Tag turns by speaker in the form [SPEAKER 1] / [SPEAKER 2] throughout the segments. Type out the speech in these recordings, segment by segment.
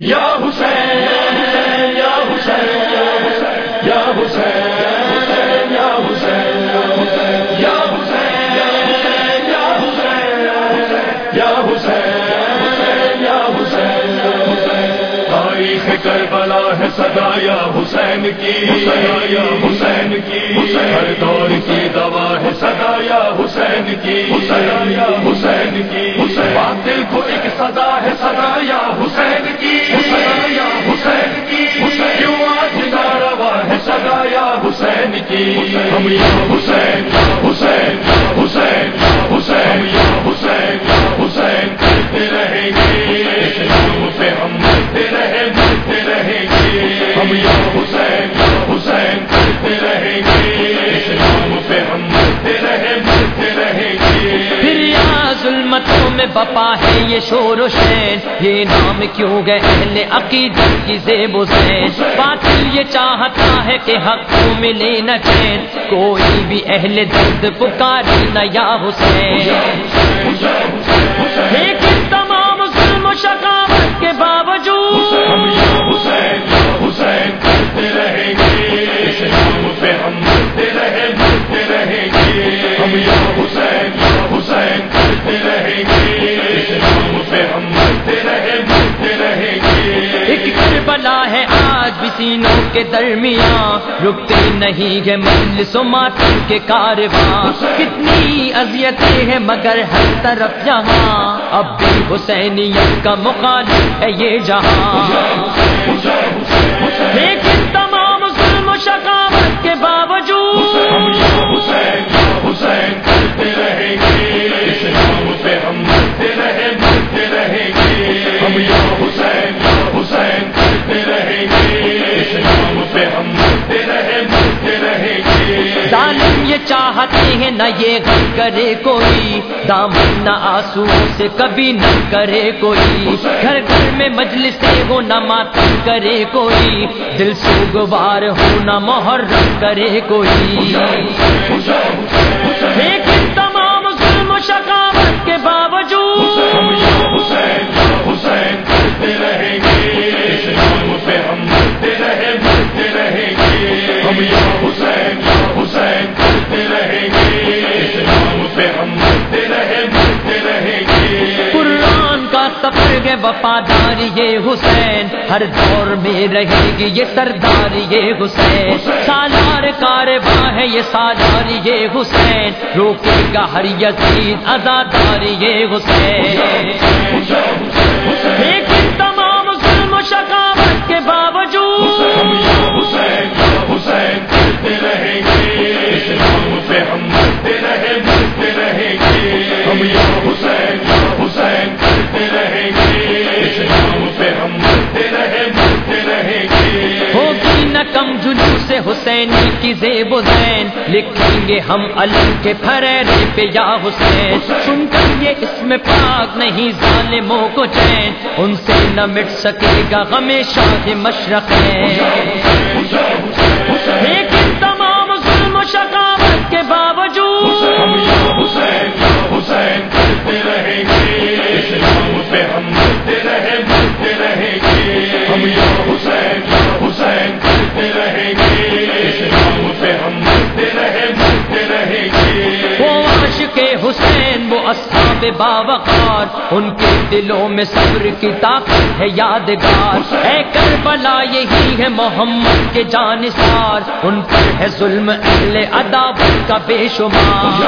[SPEAKER 1] یا حسین یا حسین یا حسین یا حسین یا حسین یا حسین یا حسین یا حسین تاریخ کربلا ہے صدا یا حسین کی یا حسین کی ہر دور کی دوا ہے صدا یا حسین کی یا حسین کی باطل کو ایک سزا ہے صدا ہم یا حسین
[SPEAKER 2] بپا ہے یہ شور و شین یہ نام کیوں گئے اہل عقیدت کی زیب و زین؟ باطل یہ چاہتا ہے کہ حق کو ملے نہ چین کوئی بھی اہل درد پکاری نہ یا حسین۔ آج سینوں کے درمیان رکتے نہیں ہے مجلس و ماتم کے کارواں کتنی اذیتیں ہیں مگر ہر طرف یہاں اب بھی حسینیت کا مخالف ہے یہ جہاں۔ نہ یہ غم کرے کوئی، دامن نہ آنسو سے کبھی نہ کرے کوئی۔ گھر گھر میں مجلس ہو نہ ماتم کرے کوئی۔ دل سوگوار ہو نہ محرم کرے کوئی۔ وفادار یہ حسین ہر دور میں رہے گی یہ سردار یہ حسین۔ سالار کارواں ہے یہ سالار یہ حسین۔ روکے گا ہر یزید ازادار یہ حسین۔ لیکن تمام ظلم و شقاوت کے باوجود حسینی کی زیب و زین۔ لکھیں گے ہم علم کے پھریرے پہ یا حسین۔ سن کر یہ اس میں پاک نہیں ظالموں کو چین۔ ان سے نہ مٹ سکے گا ہمیشہ مشرق ہے باوقار، ان کے دلوں میں صبر کی طاقت ہے یادگار۔ اے کربلا، یہی ہے محمد کے جانسار ان پر ہے ظلم اہل عداوت کا بے شمار۔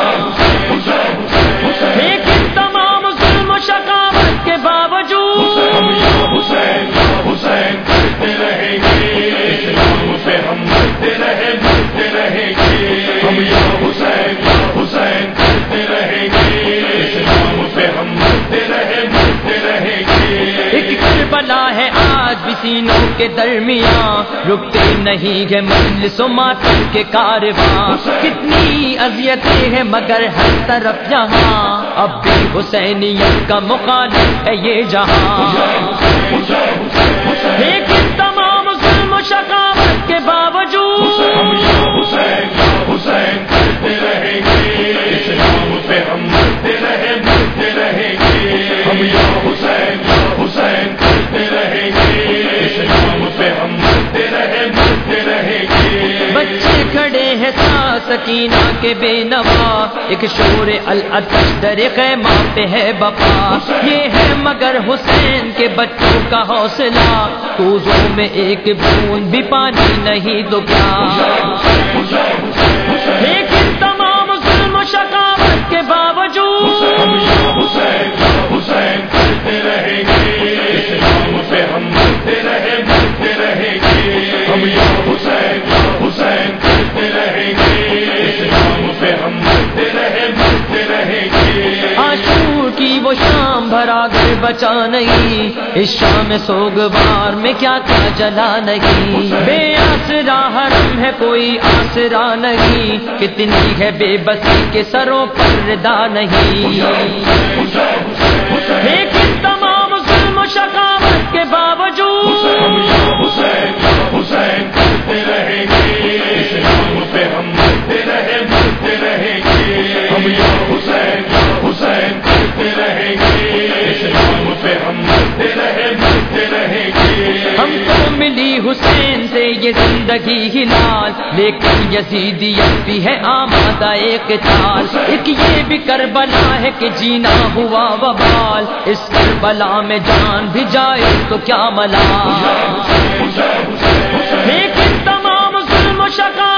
[SPEAKER 2] آج سینوں کے درمیان، رکتے نہیں ہے مجلس و ماتم کے کارواں کتنی اذیتیں ہیں مگر ہر طرف یہاں اب بھی حسینیت کا مخالف ہے یہ جہاں۔ لیکن تمام ظلم و شکاوت کے باوجود سکینہ کے بے نوا، ایک شور العطش در خیمہ پہ ہے بپا یہ ہے مگر حسین کے بچوں کا حوصلہ۔ کوزوں میں ایک بون بھی پانی نہیں تو کیا۔ بچا نہیں۔ اس شام سوگوار میں کیا تھا جلا نہیں۔ بے آسرا حرم ہے کوئی آسرا نہیں۔ کتنی ہے بے بسی کے سروں پر ردا نہیں۔
[SPEAKER 1] حسین
[SPEAKER 2] سے یہ زندگی لال لیکن یزیدی بھی ہے آمادہ ایک چال۔ ایک یہ بھی کربلا ہے کہ جینا ہوا وبال۔ اس کربلا میں جان بھی جائے تو کیا ملا
[SPEAKER 1] لیکن تمام ظلم و شکا